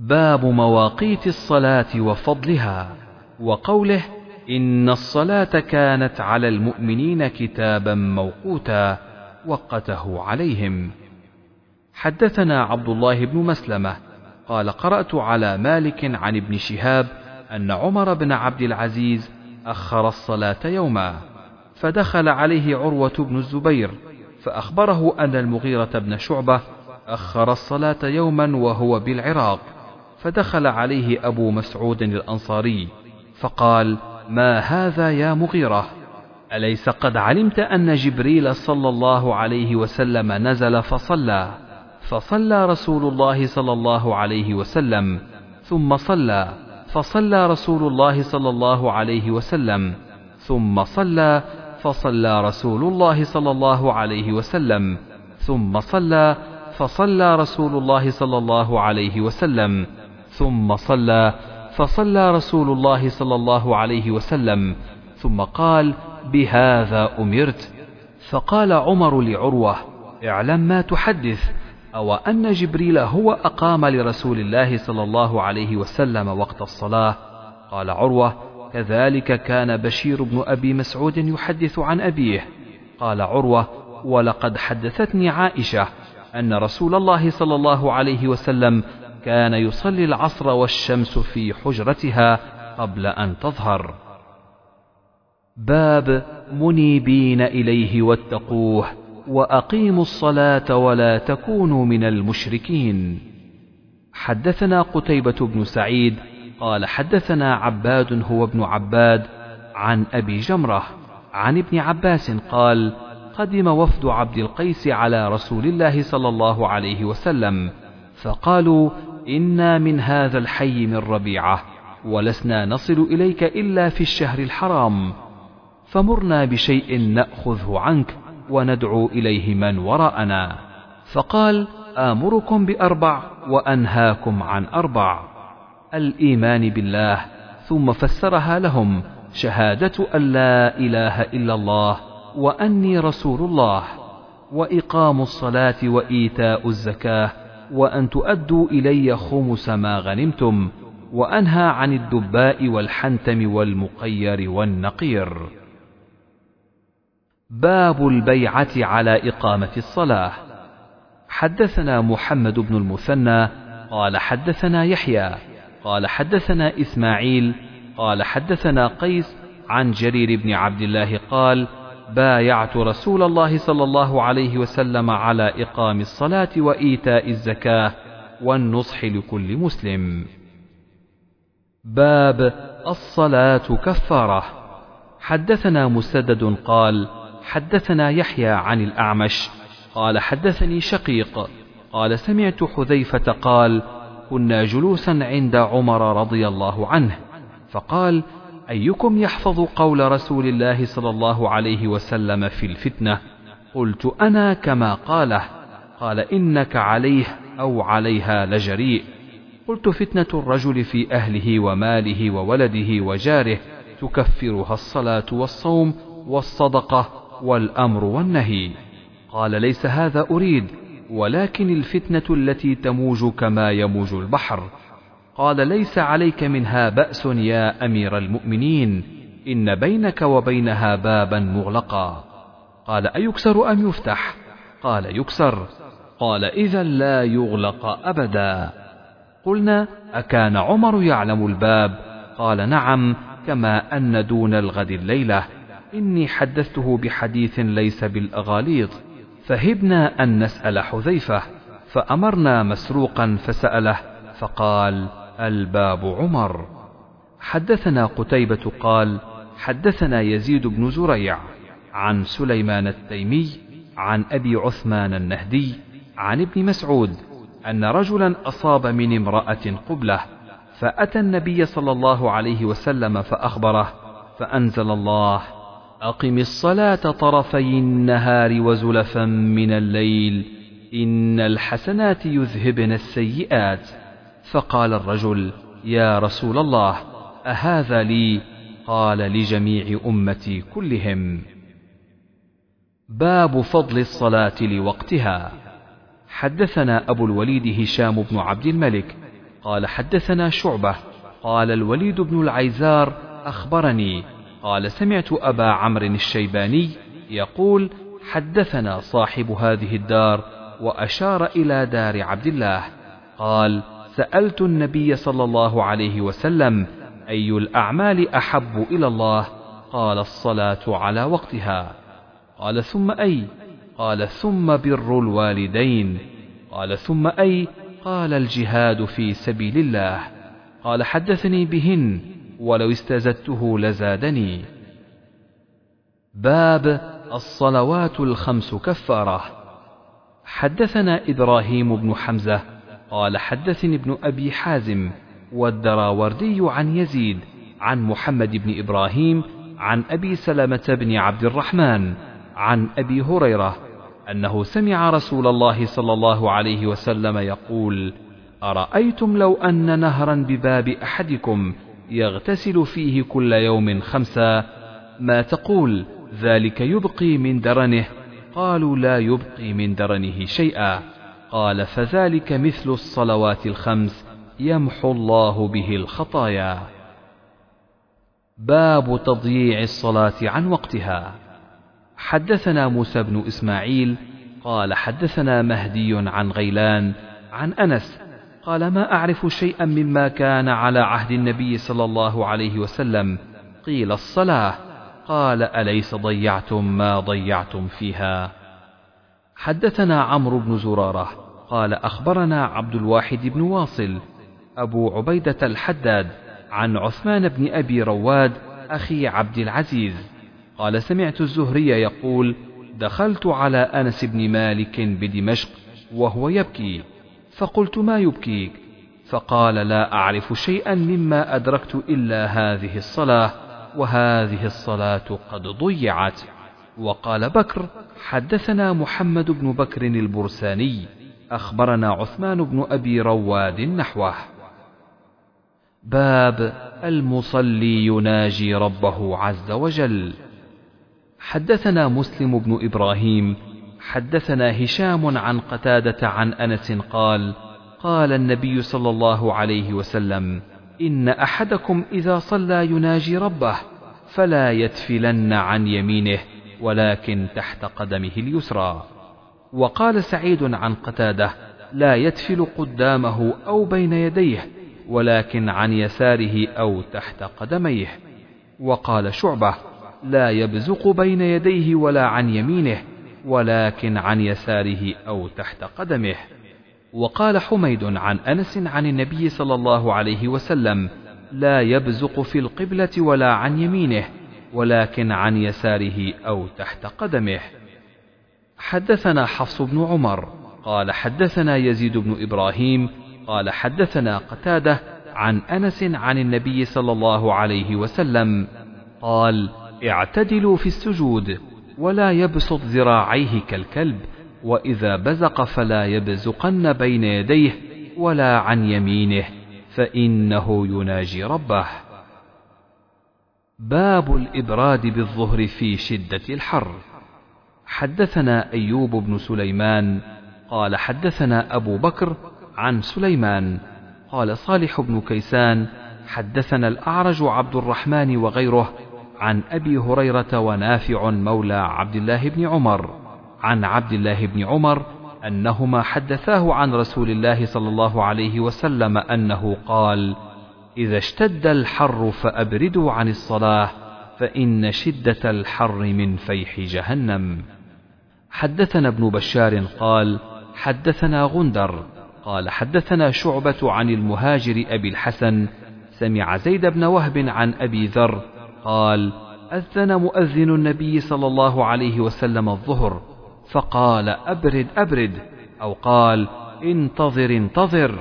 باب مواقيت الصلاة وفضلها وقوله إن الصلاة كانت على المؤمنين كتابا موقوتا وقته عليهم. حدثنا عبد الله بن مسلمة قال قرأت على مالك عن ابن شهاب أن عمر بن عبد العزيز أخر الصلاة يوما فدخل عليه عروة بن الزبير فأخبره أن المغيرة بن شعبة أخر الصلاة يوما وهو بالعراق. فدخل عليه أبو مسعود الأنصاري فقال ما هذا يا مغيرة؟ أليس قد علمت أن جبريل صلى الله عليه وسلم نزل فصلى؟ فصلى رسول الله صلى الله عليه وسلم ثم صلى فصلى رسول الله صلى الله عليه وسلم ثم صلى فصلى رسول الله صلى الله عليه وسلم ثم صلى فصلى رسول الله صلى الله عليه وسلم ثم صلى فصلى رسول الله صلى الله عليه وسلم ثم قال بهذا أمرت. فقال عمر لعروة اعلم ما تحدث أو أن جبريل هو أقام لرسول الله صلى الله عليه وسلم وقت الصلاة؟ قال عروة كذلك كان بشير بن أبي مسعود يحدث عن أبيه. قال عروة ولقد حدثتني عائشة أن رسول الله صلى الله عليه وسلم كان يصلي العصر والشمس في حجرتها قبل أن تظهر. باب منيبين إليه واتقوه وأقيموا الصلاة ولا تكونوا من المشركين. حدثنا قتيبة بن سعيد قال حدثنا عباد هو ابن عباد عن أبي جمرة عن ابن عباس قال: قدم وفد عبد القيس على رسول الله صلى الله عليه وسلم فقالوا إنا من هذا الحي من ربيعة ولسنا نصل إليك إلا في الشهر الحرام فمرنا بشيء نأخذه عنك وندعو إليه من وراءنا. فقال آمركم بأربع وأنهاكم عن أربع. الإيمان بالله ثم فسرها لهم شهادة أن لا إله إلا الله وأني رسول الله وإقام الصلاة وإيتاء الزكاة وأن تؤدوا إلي خمس ما غنمتم وأنهى عن الدباء والحنتم والمقير والنقير. باب البيعة على إقامة الصلاة. حدثنا محمد بن المثنى قال حدثنا يحيى قال حدثنا إسماعيل قال حدثنا قيس عن جرير بن عبد الله قال بايعت رسول الله صلى الله عليه وسلم على إقام الصلاة وإيتاء الزكاة والنصح لكل مسلم. باب الصلاة كفارة. حدثنا مسدد قال: حدثنا يحيى عن الأعمش قال حدثني شقيق قال سمعت حذيفة قال: كنا جلوسا عند عمر رضي الله عنه فقال: أيكم يحفظ قول رسول الله صلى الله عليه وسلم في الفتنة؟ قلت أنا كما قاله. قال إنك عليه أو عليها لجريء. قلت فتنة الرجل في أهله وماله وولده وجاره تكفرها الصلاة والصوم والصدقة والأمر والنهي. قال ليس هذا أريد ولكن الفتنة التي تموج كما يموج البحر. قال ليس عليك منها بأس يا أمير المؤمنين إن بينك وبينها بابا مغلقا. قال أيكسر أم يفتح؟ قال يكسر. قال إذا لا يغلق أبدا. قلنا أكان عمر يعلم الباب؟ قال نعم كما أن دون الغد الليلة. إني حدثته بحديث ليس بالأغاليط. فهبنا أن نسأل حذيفة فأمرنا مسروقا فسأله فقال الباب عمر. حدثنا قتيبة قال حدثنا يزيد بن زريع عن سليمان التيمي عن أبي عثمان النهدي عن ابن مسعود أن رجلا أصاب من امرأة قبلة فأتى النبي صلى الله عليه وسلم فأخبره فأنزل الله أقم الصلاة طرفي النهار وزلفا من الليل إن الحسنات يذهبن السيئات. فقال الرجل يا رسول الله أهذا لي؟ قال لجميع أمتي كلهم. باب فضل الصلاة لوقتها. حدثنا أبو الوليد هشام بن عبد الملك. قال حدثنا شعبة. قال الوليد بن العيزار أخبرني. قال سمعت أبا عمرو الشيباني يقول حدثنا صاحب هذه الدار وأشار إلى دار عبد الله. قال سألت النبي صلى الله عليه وسلم أي الأعمال أحب إلى الله؟ قال الصلاة على وقتها. قال ثم أي؟ قال ثم بر الوالدين. قال ثم أي؟ قال الجهاد في سبيل الله. قال حدثني بهن ولو استزدته لزادني. باب الصلوات الخمس كفارة. حدثنا إبراهيم بن حمزة قال حدثني ابن أبي حازم والدراوردي عن يزيد عن محمد بن إبراهيم عن أبي سلمة بن عبد الرحمن عن أبي هريرة أنه سمع رسول الله صلى الله عليه وسلم يقول أرأيتم لو أن نهرا بباب أحدكم يغتسل فيه كل يوم خمسا ما تقول ذلك يبقي من درنه؟ قالوا لا يبقي من درنه شيئا. قال فذلك مثل الصلوات الخمس يمحو الله به الخطايا. باب تضييع الصلاة عن وقتها. حدثنا موسى بن إسماعيل قال حدثنا مهدي عن غيلان عن أنس قال ما أعرف شيئا مما كان على عهد النبي صلى الله عليه وسلم قيل الصلاة. قال أليس ضيعتم ما ضيعتم فيها؟ حدثنا عمرو بن زرارة قال أخبرنا عبد الواحد بن واصل أبو عبيدة الحداد عن عثمان بن أبي رواد أخي عبد العزيز. قال سمعت الزهري يقول دخلت على أنس بن مالك بدمشق وهو يبكي فقلت ما يبكيك؟ فقال لا أعرف شيئا مما أدركت إلا هذه الصلاة وهذه الصلاة قد ضيعت. وقال بكر حدثنا محمد بن بكر البرساني أخبرنا عثمان بن أبي رواد نحوه. باب المصلي يناجي ربه عز وجل. حدثنا مسلم بن إبراهيم حدثنا هشام عن قتادة عن أنس قال قال النبي صلى الله عليه وسلم إن أحدكم إذا صلى يناجي ربه فلا يتفلن عن يمينه. ولكن تحت قدمه اليسرى. وقال سعيد عن قتادة لا يتفل قدامه أو بين يديه ولكن عن يساره أو تحت قدميه. وقال شعبة لا يبزق بين يديه ولا عن يمينه ولكن عن يساره أو تحت قدمه. وقال حميد عن أنس عن النبي صلى الله عليه وسلم لا يبزق في القبلة ولا عن يمينه ولكن عن يساره أو تحت قدمه. حدثنا حفص بن عمر قال حدثنا يزيد بن إبراهيم قال حدثنا قتادة عن أنس عن النبي صلى الله عليه وسلم قال اعتدلوا في السجود ولا يبسط ذراعيه كالكلب وإذا بزق فلا يبزقن بين يديه ولا عن يمينه فإنه يناجي ربه. باب الإبراد بالظهر في شدة الحر. حدثنا أيوب بن سليمان قال حدثنا أبو بكر عن سليمان قال صالح بن كيسان حدثنا الأعرج عبد الرحمن وغيره عن أبي هريرة ونافع مولى عبد الله بن عمر عن عبد الله بن عمر أنهما حدثاه عن رسول الله صلى الله عليه وسلم أنه قال إذا اشتد الحر فأبردوا عن الصلاة فإن شدة الحر من فيح جهنم. حدثنا ابن بشار قال حدثنا غندر قال حدثنا شعبة عن المهاجر أبي الحسن سمع زيد بن وهب عن أبي ذر قال أذن مؤذن النبي صلى الله عليه وسلم الظهر فقال أبرد أبرد أو قال انتظر انتظر.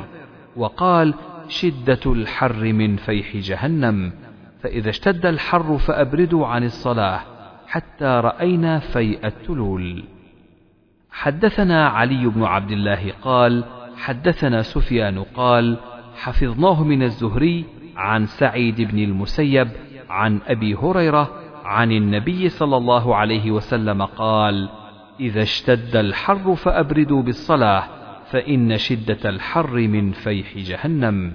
وقال شدة الحر من فيح جهنم فإذا اشتد الحر فأبردوا عن الصلاة حتى رأينا فيء التلول. حدثنا علي بن عبد الله قال حدثنا سفيان قال حفظناه من الزهري عن سعيد بن المسيب عن أبي هريرة عن النبي صلى الله عليه وسلم قال إذا اشتد الحر فأبردوا بالصلاة فإن شدة الحر من فيح جهنم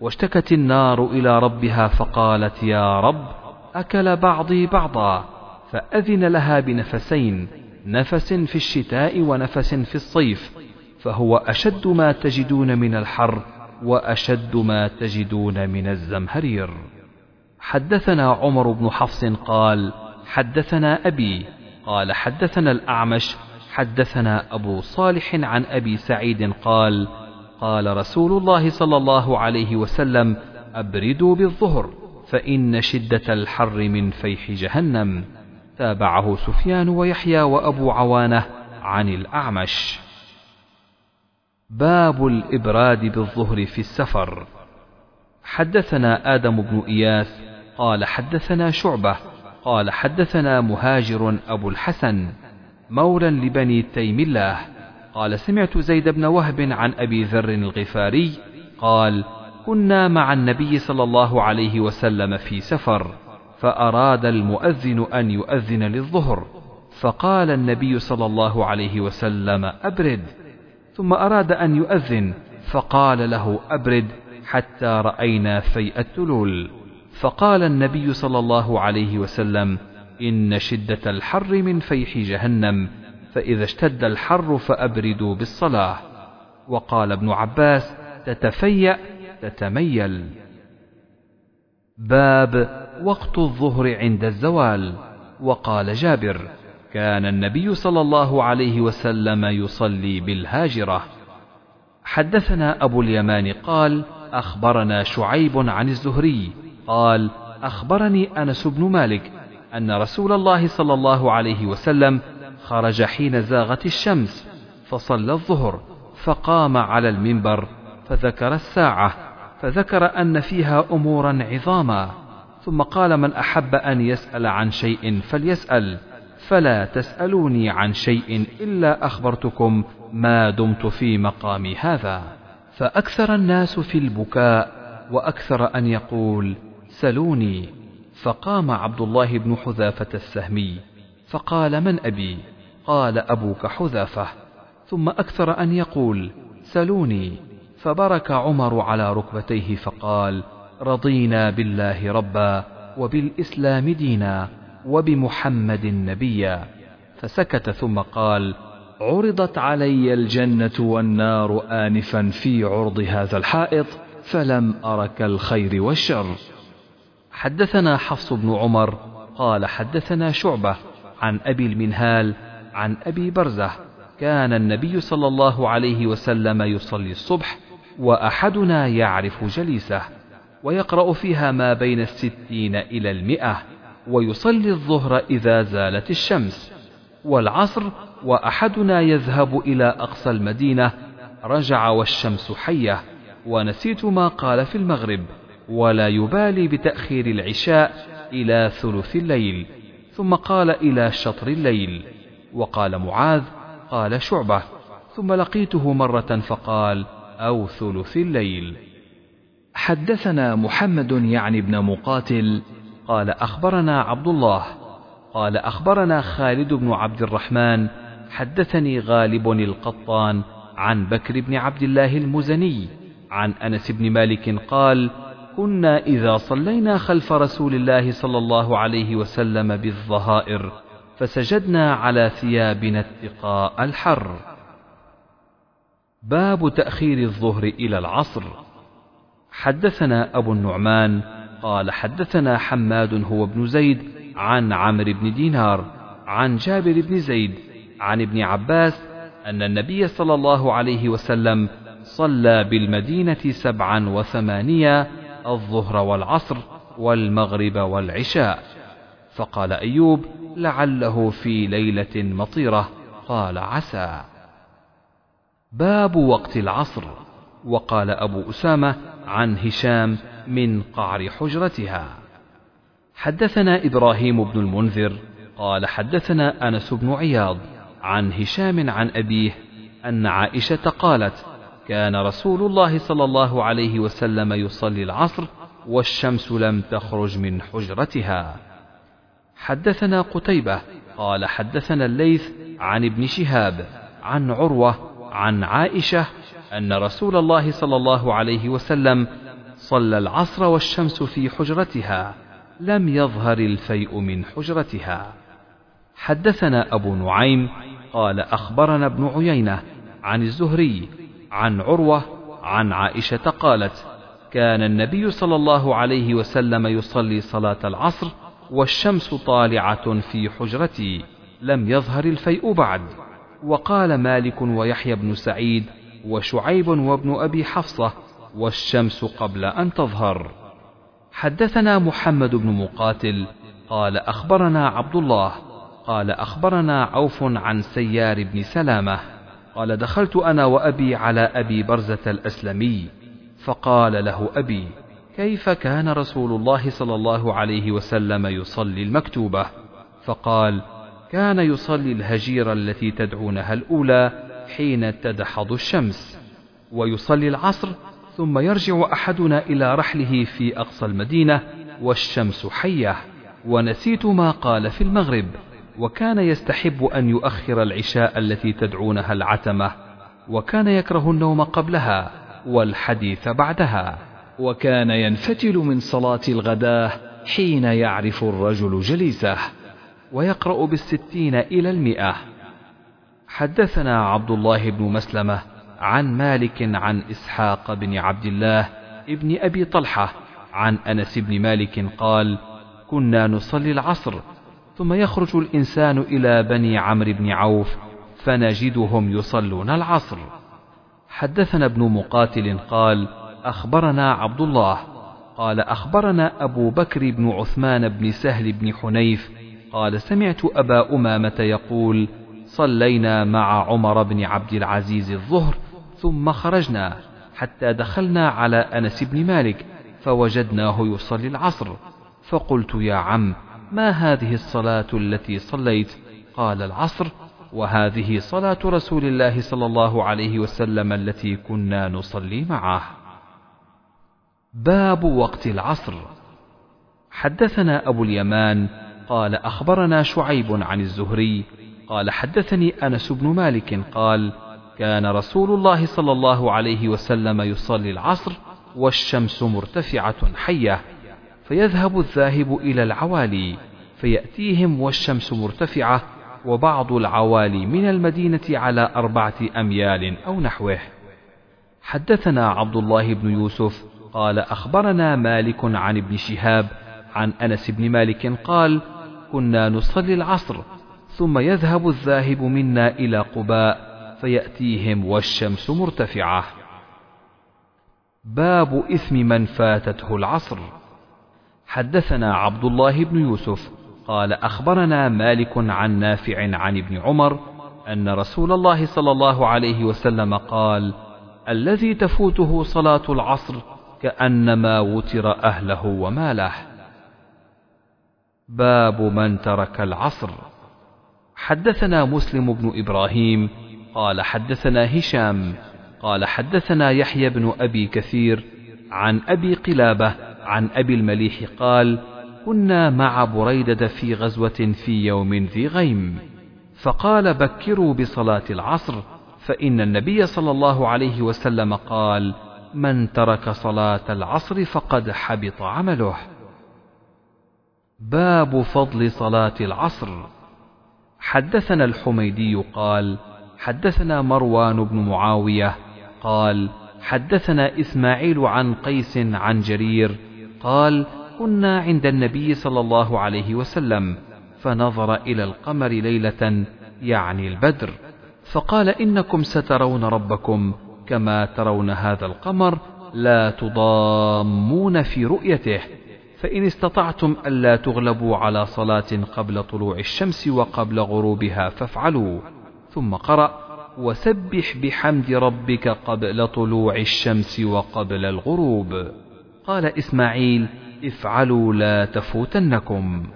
واشتكت النار إلى ربها فقالت يا رب أكل بعضي بعضا؟ فأذن لها بنفسين نفس في الشتاء ونفس في الصيف فهو أشد ما تجدون من الحر وأشد ما تجدون من الزمهرير. حدثنا عمر بن حفص قال حدثنا أبي قال حدثنا الأعمش حدثنا أبو صالح عن أبي سعيد قال قال رسول الله صلى الله عليه وسلم أبردوا بالظهر فإن شدة الحر من فيح جهنم. تابعه سفيان ويحيى وأبو عوانة عن الأعمش. باب الإبراد بالظهر في السفر. حدثنا آدم بن إياس قال حدثنا شعبة قال حدثنا مهاجر أبو الحسن. مولى لبني تيم الله. قال سمعت زيد بن وهب عن أبي ذر الغفاري قال كنا مع النبي صلى الله عليه وسلم في سفر فأراد المؤذن أن يؤذن للظهر فقال النبي صلى الله عليه وسلم أبرد. ثم أراد أن يؤذن فقال له أبرد حتى رأينا فيء التلول. فقال النبي صلى الله عليه وسلم إن شدة الحر من فيح جهنم فإذا اشتد الحر فأبردوا بالصلاة. وقال ابن عباس تتفيأ تتميل. باب وقت الظهر عند الزوال. وقال جابر كان النبي صلى الله عليه وسلم يصلي بالهاجرة. حدثنا أبو اليمان قال أخبرنا شعيب عن الزهري قال أخبرني أنس بن مالك أن رسول الله صلى الله عليه وسلم خرج حين زاغت الشمس فصلى الظهر فقام على المنبر فذكر الساعة فذكر أن فيها أمورا عظاما. ثم قال من أحب أن يسأل عن شيء فليسأل. فلا تسألوني عن شيء إلا أخبرتكم ما دمت في مقامي هذا. فأكثر الناس في البكاء وأكثر أن يقول سلوني. فقام عبد الله بن حذافة السهمي فقال من أبي قال أبوك حذافة. ثم أكثر أن يقول سلوني. فبرك عمر على ركبتيه فقال رضينا بالله ربا وبالإسلام دينا وبمحمد نبيا. فسكت ثم قال عرضت علي الجنة والنار آنفا في عرض هذا الحائط فلم أرك الخير والشر. حدثنا حفص بن عمر قال حدثنا شعبة عن أبي المنهال عن أبي برزة. كان النبي صلى الله عليه وسلم يصلي الصبح وأحدنا يعرف جليسه ويقرأ فيها ما بين الستين إلى المئة ويصلي الظهر إذا زالت الشمس. والعصر وأحدنا يذهب إلى أقصى المدينة رجع والشمس حية ونسيت ما قال في المغرب. ولا يبالي بتأخير العشاء إلى ثلث الليل. ثم قال إلى شطر الليل. وقال معاذ قال شعبة. ثم لقيته مرة فقال أو ثلث الليل. حدثنا محمد يعني ابن مقاتل. قال أخبرنا عبد الله. قال أخبرنا خالد بن عبد الرحمن. حدثني غالب القطان عن بكر بن عبد الله المزني عن أنس بن مالك قال كنا إذا صلينا خلف رسول الله صلى الله عليه وسلم بالظهائر فسجدنا على ثيابنا اتقاء الحر. باب تأخير الظهر إلى العصر. حدثنا أبو النعمان قال حدثنا حماد هو ابن زيد عن عمرو بن دينار عن جابر بن زيد عن ابن عباس أن النبي صلى الله عليه وسلم صلى بالمدينة سبعا وثمانية الظهر والعصر والمغرب والعشاء. فقال أيوب لعله في ليلة مطيرة. قال عسى. باب وقت العصر. وقال أبو أسامة عن هشام من قعر حجرتها. حدثنا إبراهيم بن المنذر. قال حدثنا أنس بن عياض عن هشام عن أبيه أن عائشة قالت كان رسول الله صلى الله عليه وسلم يصلي العصر والشمس لم تخرج من حجرتها. حدثنا قتيبة قال حدثنا الليث عن ابن شهاب عن عروة عن عائشة أن رسول الله صلى الله عليه وسلم صلى العصر والشمس في حجرتها لم يظهر الفيء من حجرتها. حدثنا أبو نعيم قال أخبرنا ابن عيينة عن الزهري عن عروة عن عائشة قالت كان النبي صلى الله عليه وسلم يصلي صلاة العصر والشمس طالعة في حجرتي لم يظهر الفيء بعد. وقال مالك ويحيى بن سعيد وشعيب وابن أبي حفصة والشمس قبل أن تظهر حدثنا محمد بن مقاتل قال أخبرنا عبد الله قال أخبرنا عوف عن سيار بن سلامة. قال دخلت أنا وأبي على أبي برزة الأسلمي. فقال له أبي كيف كان رسول الله صلى الله عليه وسلم يصلي المكتوبة؟ فقال كان يصلي الهجير التي تدعونها الأولى حين تدحض الشمس ويصلي العصر ثم يرجع أحدنا إلى رحله في أقصى المدينة والشمس حية ونسيت ما قال في المغرب. وكان يستحب أن يؤخر العشاء التي تدعونها العتمة وكان يكره النوم قبلها والحديث بعدها. وكان ينفتل من صلاة الغداة حين يعرف الرجل جليسه ويقرأ بالستين إلى المئة. حدثنا عبد الله بن مسلمة عن مالك عن إسحاق بن عبد الله ابن أبي طلحة عن أنس بن مالك قال كنا نصلي العصر ثم يخرج الإنسان إلى بني عمرو بن عوف فنجدهم يصلون العصر. حدثنا ابن مقاتل قال أخبرنا عبد الله. قال أخبرنا أبو بكر بن عثمان بن سهل بن حنيف. قال سمعت أبا أمامة يقول صلينا مع عمر بن عبد العزيز الظهر ثم خرجنا حتى دخلنا على أنس بن مالك فوجدناه يصلي العصر. فقلت يا عم ما هذه الصلاة التي صليت؟ قال العصر وهذه صلاة رسول الله صلى الله عليه وسلم التي كنا نصلي معه. باب وقت العصر. حدثنا أبو اليمان قال أخبرنا شعيب عن الزهري قال حدثني أنس بن مالك قال كان رسول الله صلى الله عليه وسلم يصلي العصر والشمس مرتفعة حية. فيذهب الذاهب إلى العوالي فيأتيهم والشمس مرتفعة وبعض العوالي من المدينة على أربعة أميال أو نحوه. حدثنا عبد الله بن يوسف قال أخبرنا مالك عن ابن شهاب عن أنس بن مالك قال كنا نصلي العصر ثم يذهب الذاهب منا إلى قباء فيأتيهم والشمس مرتفعة. باب إثم من فاتته العصر. حدثنا عبد الله بن يوسف قال أخبرنا مالك عن نافع عن ابن عمر أن رسول الله صلى الله عليه وسلم قال الذي تفوته صلاة العصر كأنما وتر أهله وماله. باب من ترك العصر. حدثنا مسلم بن إبراهيم قال حدثنا هشام قال حدثنا يحيى بن أبي كثير عن أبي قلابة عن أبي المليح قال كنا مع بريدة في غزوة في يوم ذي غيم. فقال بكروا بصلاة العصر. فإن النبي صلى الله عليه وسلم قال من ترك صلاة العصر فقد حبط عمله. باب فضل صلاة العصر. حدثنا الحميدي قال حدثنا مروان بن معاوية قال حدثنا إسماعيل عن قيس عن جرير قال كنا عند النبي صلى الله عليه وسلم فنظر إلى القمر ليلة يعني البدر فقال إنكم سترون ربكم كما ترون هذا القمر لا تضامون في رؤيته فإن استطعتم ألا تغلبوا على صلاة قبل طلوع الشمس وقبل غروبها فافعلوا. ثم قرأ وسبح بحمد ربك قبل طلوع الشمس وقبل الغروب. قال إسماعيل افعلوا لا تفوتنكم.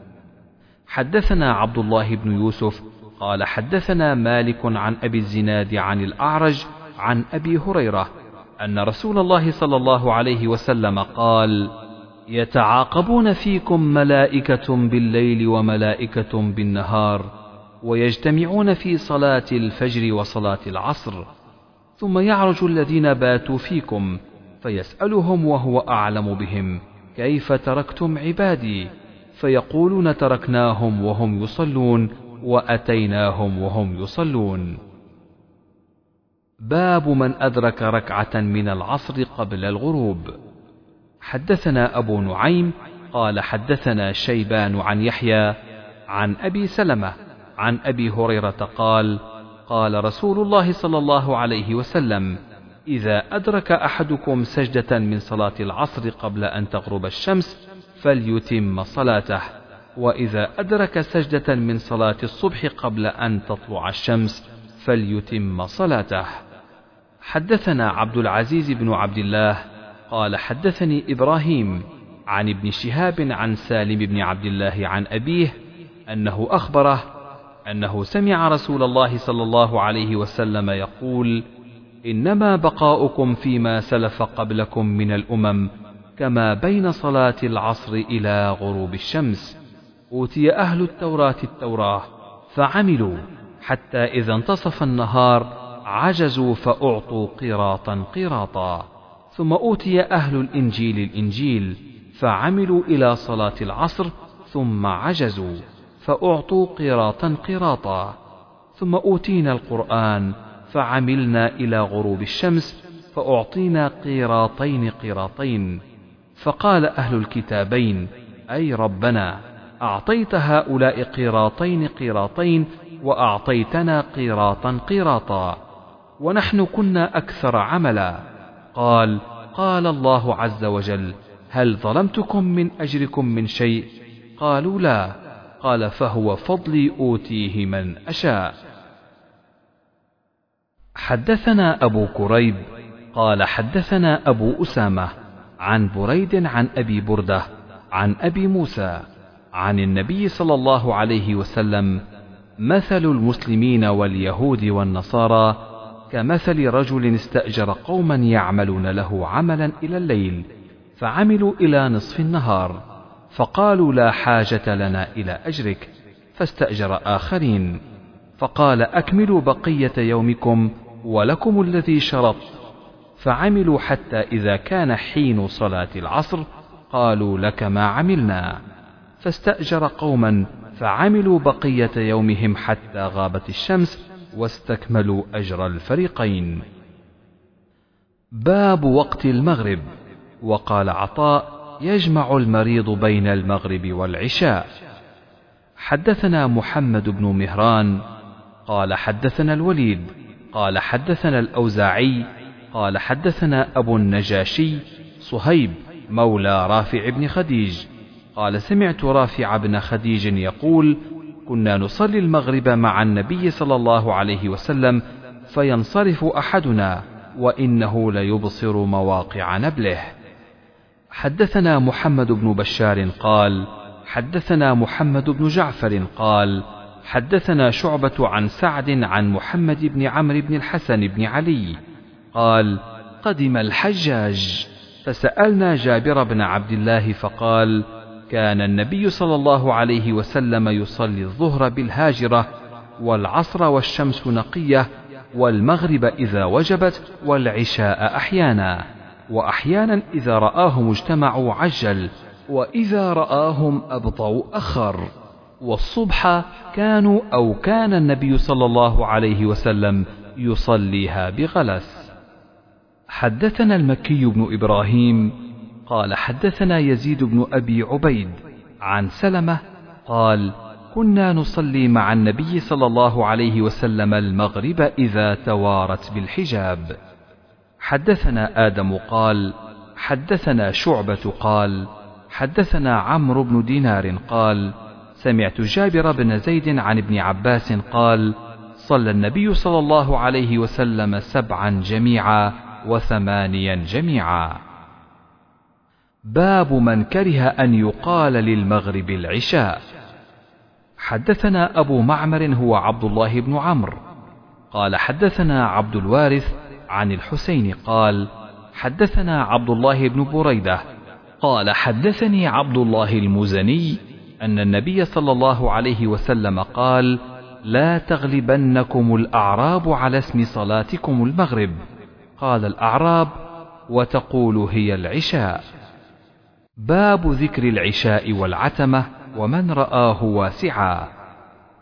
حدثنا عبد الله بن يوسف قال حدثنا مالك عن أبي الزناد عن الأعرج عن أبي هريرة أن رسول الله صلى الله عليه وسلم قال يتعاقبون فيكم ملائكة بالليل وملائكة بالنهار ويجتمعون في صلاة الفجر وصلاة العصر ثم يعرج الذين باتوا فيكم فيسألهم وهو أعلم بهم كيف تركتم عبادي؟ فيقولون تركناهم وهم يصلون وأتيناهم وهم يصلون. باب من أدرك ركعة من العصر قبل الغروب. حدثنا أبو نعيم قال حدثنا شيبان عن يحيى عن أبي سلمة عن أبي هريرة قال قال رسول الله صلى الله عليه وسلم إذا أدرك أحدكم سجدة من صلاة العصر قبل أن تغرب الشمس فليتم صلاته. وإذا أدرك سجدة من صلاة الصبح قبل أن تطلع الشمس فليتم صلاته. حدثنا عبد العزيز بن عبد الله قال حدثني إبراهيم عن ابن شهاب عن سالم بن عبد الله عن أبيه أنه أخبره أنه سمع رسول الله صلى الله عليه وسلم يقول: إنما بقاؤكم فيما سلف قبلكم من الأمم كما بين صلاة العصر إلى غروب الشمس. أوتي أهل التوراة التوراة فعملوا حتى إذا انتصف النهار عجزوا فأعطوا قيراطا قيراطا. ثم أوتي أهل الإنجيل الإنجيل فعملوا إلى صلاة العصر ثم عجزوا فأعطوا قراطا قراطا ثم أوتينا القرآن فعملنا إلى غروب الشمس فأعطينا قيراطين قيراطين. فقال أهل الكتابين أي ربنا أعطيت هؤلاء قيراطين قيراطين وأعطيتنا قيراطا قيراطا. ونحن كنا أكثر عملا. قال قال الله عز وجل هل ظلمتكم من أجركم من شيء؟ قالوا لا. قال فهو فضلي أوتيه من أشاء. حدثنا أبو كريب قال حدثنا أبو أسامة عن بريد عن أبي بردة عن أبي موسى عن النبي صلى الله عليه وسلم مثل المسلمين واليهود والنصارى كمثل رجل استأجر قوما يعملون له عملا إلى الليل فعملوا إلى نصف النهار فقالوا لا حاجة لنا إلى أجرك فاستأجر آخرين فقال أكملوا بقية يومكم ولكم الذي شرط فعملوا حتى إذا كان حين صلاة العصر قالوا لك ما عملنا. فاستأجر قوما فعملوا بقية يومهم حتى غابت الشمس واستكملوا أجر الفريقين. باب وقت المغرب. وقال عطاء يجمع المريض بين المغرب والعشاء. حدثنا محمد بن مهران قال حدثنا الوليد قال حدثنا الأوزاعي قال حدثنا أبو النجاشي صهيب مولى رافع بن خديج. قال سمعت رافع بن خديج يقول كنا نصلي المغرب مع النبي صلى الله عليه وسلم فينصرف أحدنا وإنه ليبصر مواقع نبله. حدثنا محمد بن بشار قال حدثنا محمد بن جعفر قال حدثنا شعبة عن سعد عن محمد بن عمرو بن الحسن بن علي قال قدم الحجاج فسألنا جابر بن عبد الله فقال كان النبي صلى الله عليه وسلم يصلي الظهر بالهاجرة والعصر والشمس نقية والمغرب إذا وجبت والعشاء أحيانا وأحيانا إذا رآهم اجتمعوا عجل وإذا رآهم أبطأوا أخر والصبح كانوا أو كان النبي صلى الله عليه وسلم يصليها بغلس. حدثنا المكي بن إبراهيم قال حدثنا يزيد بن أبي عبيد عن سلمة قال كنا نصلي مع النبي صلى الله عليه وسلم المغرب إذا توارت بالحجاب. حدثنا آدم قال حدثنا شعبة قال حدثنا عمرو بن دينار قال سمعت جابر بن زيد عن ابن عباس قال صلى النبي صلى الله عليه وسلم سبعا جميعا وثمانيا جميعا. باب من كره أن يقال للمغرب العشاء. حدثنا أبو معمر هو عبد الله بن عمرو. قال حدثنا عبد الوارث عن الحسين قال حدثنا عبد الله بن بريدة. قال حدثني عبد الله المزني أن النبي صلى الله عليه وسلم قال لا تغلبنكم الأعراب على اسم صلاتكم المغرب قال الأعراب وتقول هي العشاء باب ذكر العشاء والعتمة ومن رآه واسعا.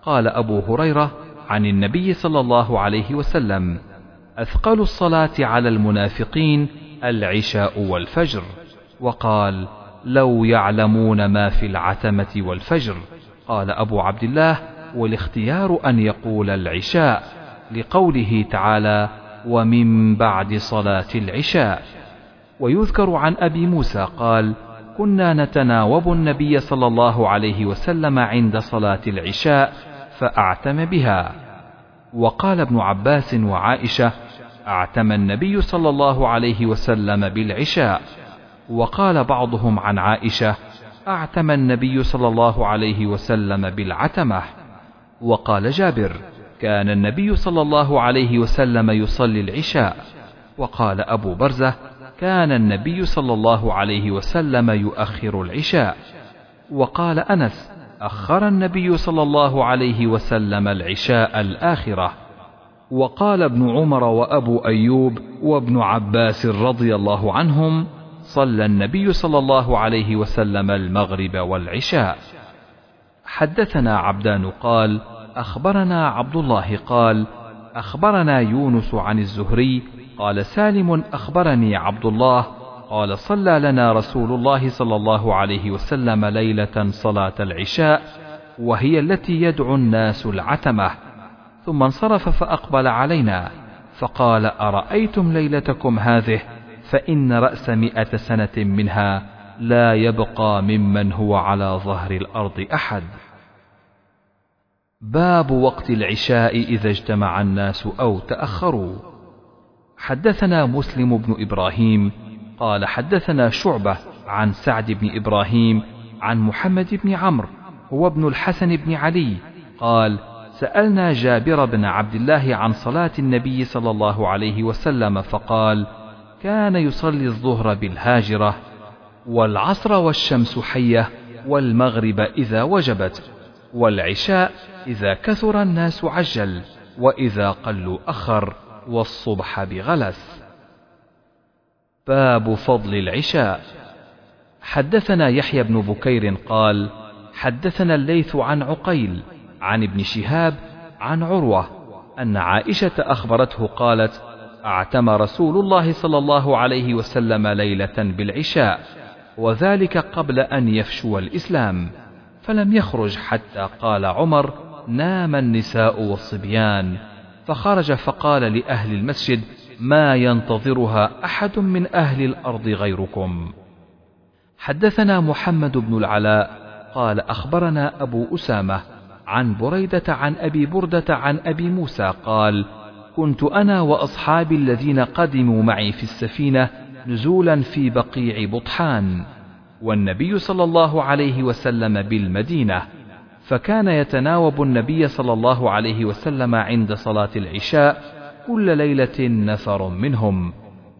قال أبو هريرة عن النبي صلى الله عليه وسلم أثقل الصلاة على المنافقين العشاء والفجر وقال لو يعلمون ما في العتمة والفجر. قال أبو عبد الله والاختيار أن يقول العشاء لقوله تعالى ومن بعد صلاة العشاء ويذكر عن أبي موسى قال كنا نتناوب النبي صلى الله عليه وسلم عند صلاة العشاء فأعتم بها وقال ابن عباس وعائشة أعتم النبي صلى الله عليه وسلم بالعشاء وقال بعضهم عن عائشة أعتم النبي صلى الله عليه وسلم بالعتمة. وقال جابر كان النبي صلى الله عليه وسلم يصلي العشاء. وقال أبو برزة كان النبي صلى الله عليه وسلم يؤخر العشاء. وقال أنس أخر النبي صلى الله عليه وسلم العشاء الآخرة. وقال ابن عمر وأبو أيوب وابن عباس رضي الله عنهم صلى النبي صلى الله عليه وسلم المغرب والعشاء. حدثنا عبدان قال أخبرنا عبد الله قال أخبرنا يونس عن الزهري قال سالم أخبرني عبد الله قال صلى لنا رسول الله صلى الله عليه وسلم ليلة صلاة العشاء وهي التي يدعو الناس العتمة. ثم انصرف فأقبل علينا فقال أرأيتم ليلتكم هذه؟ فإن رأس مئة سنة منها لا يبقى ممن هو على ظهر الأرض أحد. باب وقت العشاء إذا اجتمع الناس أو تأخروا. حدثنا مسلم بن إبراهيم قال حدثنا شعبة عن سعد بن إبراهيم عن محمد بن عمرو هو ابن الحسن بن علي قال سألنا جابر بن عبد الله عن صلاة النبي صلى الله عليه وسلم فقال كان يصلي الظهر بالهاجرة والعصر والشمس حية والمغرب إذا وجبت والعشاء إذا كثر الناس عجل وإذا قلوا أخر والصبح بغلس. باب فضل العشاء. حدثنا يحيى بن بكير قال حدثنا الليث عن عقيل عن ابن شهاب عن عروة أن عائشة أخبرته قالت أعتم رسول الله صلى الله عليه وسلم ليلة بالعشاء وذلك قبل أن يفشو الإسلام فلم يخرج حتى قال عمر نام النساء والصبيان فخرج فقال لأهل المسجد ما ينتظرها أحد من أهل الأرض غيركم حدثنا محمد بن العلاء قال أخبرنا أبو أسامة عن بريدة عن أبي بردة عن أبي موسى قال كنت أنا وأصحابي الذين قدموا معي في السفينة نزولا في بقيع بطحان والنبي صلى الله عليه وسلم بالمدينة فكان يتناوب النبي صلى الله عليه وسلم عند صلاة العشاء كل ليلة نفر منهم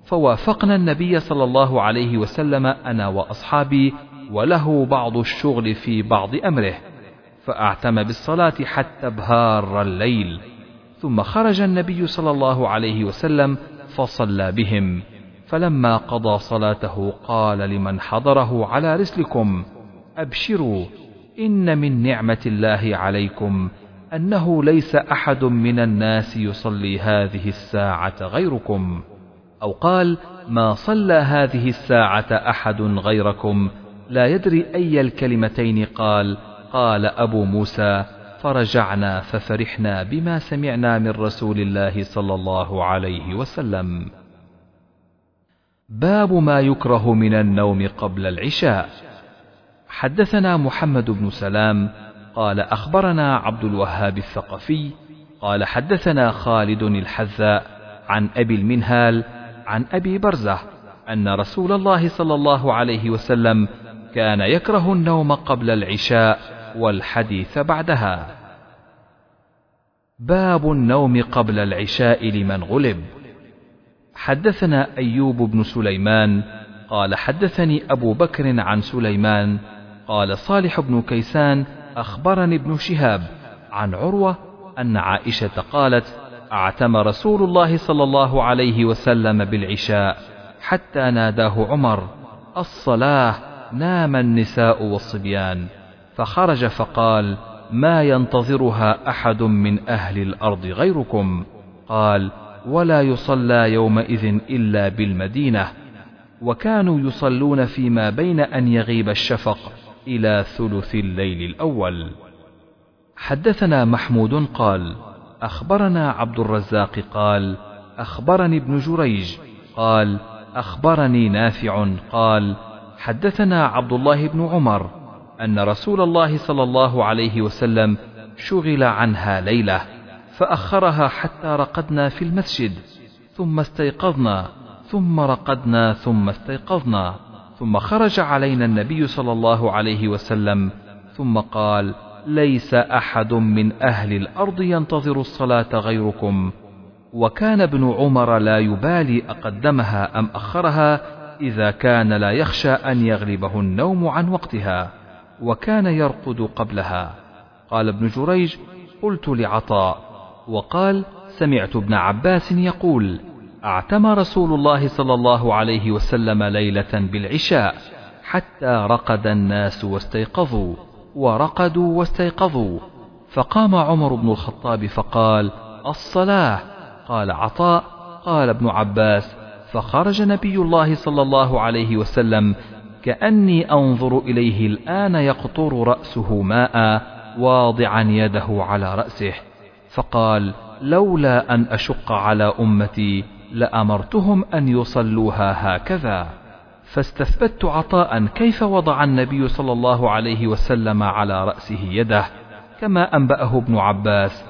فوافقنا النبي صلى الله عليه وسلم أنا وأصحابي وله بعض الشغل في بعض أمره فأعتم بالصلاة حتى ابهار الليل. ثم خرج النبي صلى الله عليه وسلم فصلى بهم. فلما قضى صلاته قال لمن حضره على رسلكم أبشروا إن من نعمة الله عليكم أنه ليس أحد من الناس يصلي هذه الساعة غيركم. أو قال ما صلى هذه الساعة أحد غيركم؟ لا يدري أي الكلمتين قال. قال أبو موسى فرجعنا ففرحنا بما سمعنا من رسول الله صلى الله عليه وسلم. باب ما يكره من النوم قبل العشاء. حدثنا محمد بن سلام قال أخبرنا عبد الوهاب الثقفي قال حدثنا خالد الحذاء عن أبي المنهال عن أبي برزة أن رسول الله صلى الله عليه وسلم كان يكره النوم قبل العشاء والحديث بعدها. باب النوم قبل العشاء لمن غلب. حدثنا أيوب بن سليمان قال حدثني أبو بكر عن سليمان قال صالح بن كيسان أخبرني ابن شهاب عن عروة أن عائشة قالت أعتم رسول الله صلى الله عليه وسلم بالعشاء حتى ناداه عمر الصلاة نام النساء والصبيان فخرج فقال ما ينتظرها أحد من أهل الأرض غيركم؟ قال ولا يصلى يومئذ إلا بالمدينة. وكانوا يصلون فيما بين أن يغيب الشفق إلى ثلث الليل الأول. حدثنا محمود قال أخبرنا عبد الرزاق قال أخبرني ابن جريج قال أخبرني نافع قال حدثنا عبد الله بن عمر أن رسول الله صلى الله عليه وسلم شغل عنها ليلة فأخرها حتى رقدنا في المسجد ثم استيقظنا ثم رقدنا ثم استيقظنا ثم خرج علينا النبي صلى الله عليه وسلم ثم قال ليس أحد من أهل الأرض ينتظر الصلاة غيركم وكان ابن عمر لا يبالي أقدمها أم أخرها إذا كان لا يخشى أن يغلبه النوم عن وقتها. وكان يرقد قبلها. قال ابن جريج قلت لعطاء وقال سمعت ابن عباس يقول أعتم رسول الله صلى الله عليه وسلم ليلة بالعشاء حتى رقد الناس واستيقظوا ورقدوا واستيقظوا. فقام عمر بن الخطاب فقال الصلاة. قال عطاء قال ابن عباس فخرج نبي الله صلى الله عليه وسلم كأني أنظر إليه الآن يقطر رأسه ماء واضعا يده على رأسه فقال لولا أن أشق على أمتي لأمرتهم أن يصلوها هكذا. فاستثبت عطاء كيف وضع النبي صلى الله عليه وسلم على رأسه يده كما أنبأه ابن عباس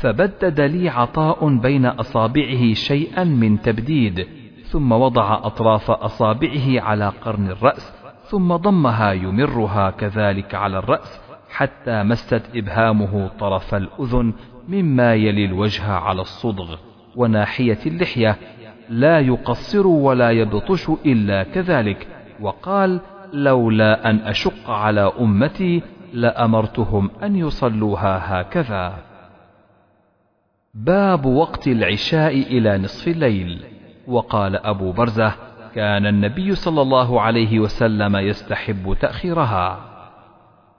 فبدد لي عطاء بين أصابعه شيئا من تبديد ثم وضع أطراف أصابعه على قرن الرأس ثم ضمها يمرها كذلك على الرأس حتى مست إبهامه طرف الأذن مما يلي الوجه على الصدغ. وناحية اللحية لا يقصر ولا يبطش إلا كذلك. وقال لولا أن أشق على أمتي لأمرتهم أن يصلوها هكذا. باب وقت العشاء إلى نصف الليل. وقال أبو برزة كان النبي صلى الله عليه وسلم يستحب تأخيرها.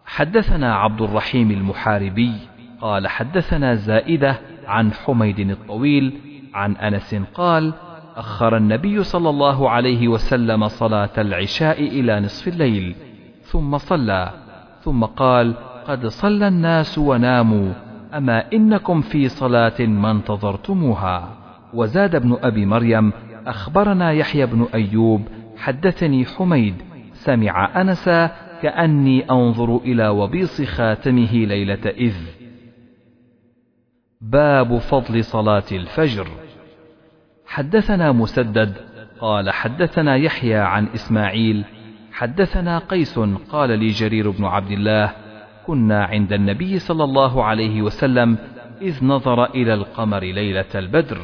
حدثنا عبد الرحيم المحاربي قال حدثنا زائدة عن حميد الطويل عن أنس قال أخر النبي صلى الله عليه وسلم صلاة العشاء إلى نصف الليل ثم صلى ثم قال قد صلى الناس وناموا أما إنكم في صلاة ما انتظرتموها؟ وزاد ابن أبي مريم أخبرنا يحيى بن أيوب حدثني حميد سمع أنس كأني أنظر إلى وبيص خاتمه ليلة إذ. باب فضل صلاة الفجر. حدثنا مسدد قال حدثنا يحيى عن إسماعيل حدثنا قيس قال لي جرير بن عبد الله كنا عند النبي صلى الله عليه وسلم إذ نظر إلى القمر ليلة البدر.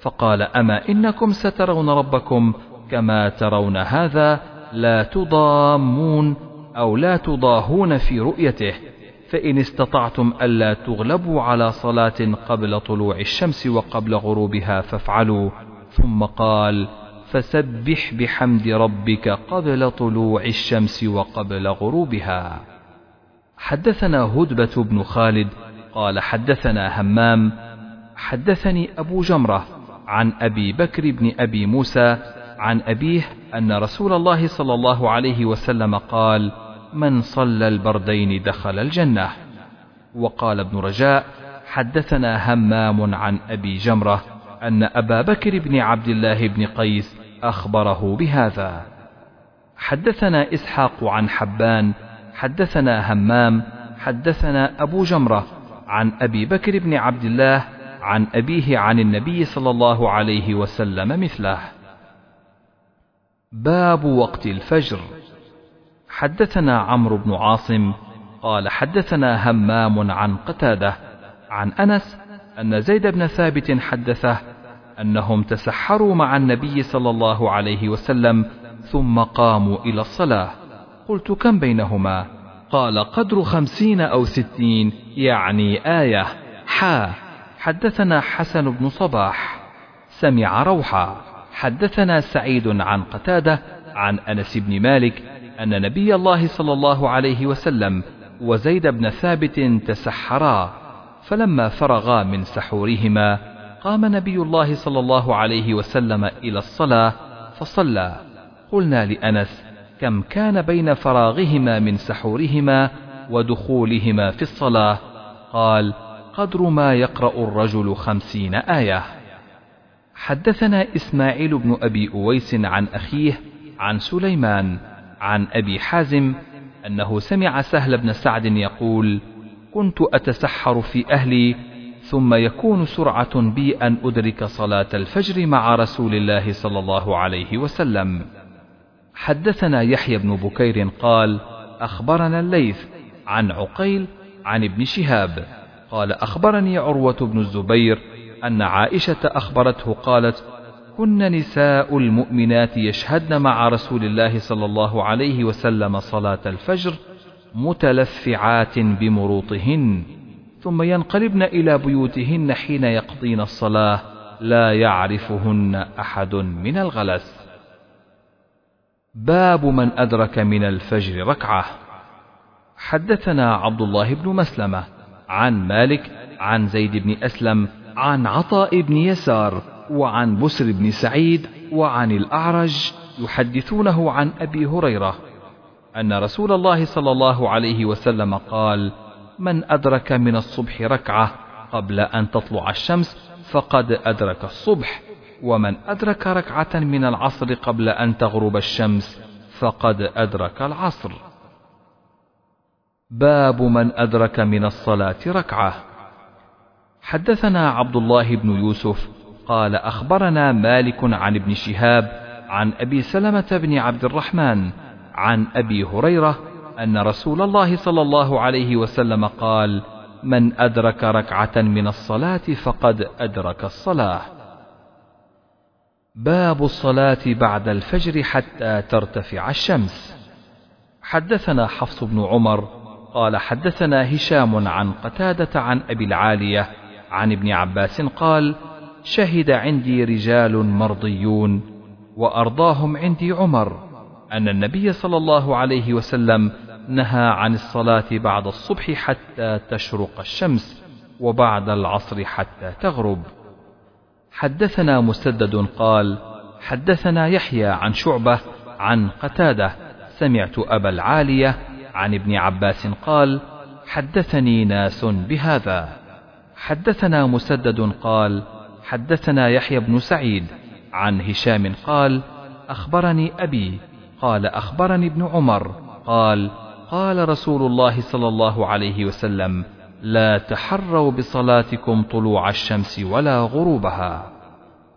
فقال أما إنكم سترون ربكم كما ترون هذا لا تضامون أو لا تضاهون في رؤيته فإن استطعتم ألا تغلبوا على صلاة قبل طلوع الشمس وقبل غروبها فافعلوا. ثم قال فسبح بحمد ربك قبل طلوع الشمس وقبل غروبها. حدثنا هدبة بن خالد قال حدثنا همام حدثني أبو جمرة عن أبي بكر بن أبي موسى عن أبيه أن رسول الله صلى الله عليه وسلم قال من صلى البردين دخل الجنة. وقال ابن رجاء حدثنا همام عن أبي جمرة أن أبا بكر بن عبد الله بن قيس أخبره بهذا. حدثنا إسحاق عن حبان حدثنا همام حدثنا أبو جمرة عن أبي بكر بن عبد الله عن أبيه عن النبي صلى الله عليه وسلم مثله. باب وقت الفجر. حدثنا عمرو بن عاصم قال حدثنا همام عن قتادة عن أنس أن زيد بن ثابت حدثه أنهم تسحروا مع النبي صلى الله عليه وسلم ثم قاموا إلى الصلاة. قلت كم بينهما؟ قال قدر خمسين أو ستين يعني آية. حا. حدثنا حسن بن صباح. سمع روحا. حدثنا سعيد عن قتادة عن أنس بن مالك أن نبي الله صلى الله عليه وسلم وزيد بن ثابت تسحرا. فلما فرغا من سحورهما قام نبي الله صلى الله عليه وسلم إلى الصلاة فصلى. قلنا لأنس كم كان بين فراغهما من سحورهما ودخولهما في الصلاة؟ قال قدر ما يقرأ الرجل خمسين آية. حدثنا إسماعيل بن أبي أويس عن أخيه عن سليمان عن أبي حازم أنه سمع سهل بن سعد يقول كنت أتسحر في أهلي ثم يكون سرعة بي أن أدرك صلاة الفجر مع رسول الله صلى الله عليه وسلم. حدثنا يحيى بن بكير قال أخبرنا الليث عن عقيل عن ابن شهاب. قال أخبرني عروة بن الزبير أن عائشة أخبرته قالت كن نساء المؤمنات يشهدن مع رسول الله صلى الله عليه وسلم صلاة الفجر متلفعات بمروطهن ثم ينقلبن إلى بيوتهن حين يقضين الصلاة لا يعرفهن أحد من الغلس. باب من أدرك من الفجر ركعة. حدثنا عبد الله بن مسلمة. عن مالك عن زيد بن أسلم عن عطاء بن يسار وعن بسر بن سعيد وعن الأعرج يحدثونه عن أبي هريرة أن رسول الله صلى الله عليه وسلم قال: من أدرك من الصبح ركعة قبل أن تطلع الشمس فقد أدرك الصبح، ومن أدرك ركعة من العصر قبل أن تغرب الشمس فقد أدرك العصر. باب من أدرك من الصلاة ركعة. حدثنا عبد الله بن يوسف قال أخبرنا مالك عن ابن شهاب عن أبي سلمة بن عبد الرحمن عن أبي هريرة أن رسول الله صلى الله عليه وسلم قال: من أدرك ركعة من الصلاة فقد أدرك الصلاة. باب الصلاة بعد الفجر حتى ترتفع الشمس. حدثنا حفص بن عمر قال حدثنا هشام عن قتادة عن أبي العالية عن ابن عباس قال: شهد عندي رجال مرضيون وأرضاهم عندي عمر أن النبي صلى الله عليه وسلم نهى عن الصلاة بعد الصبح حتى تشرق الشمس وبعد العصر حتى تغرب. حدثنا مسدد قال حدثنا يحيى عن شعبة عن قتادة سمعت أبا العالية عن ابن عباس قال حدثني ناس بهذا. حدثنا مسدد قال حدثنا يحيى بن سعيد. عن هشام قال أخبرني أبي. قال أخبرني ابن عمر. قال قال رسول الله صلى الله عليه وسلم لا تحروا بصلاتكم طلوع الشمس ولا غروبها.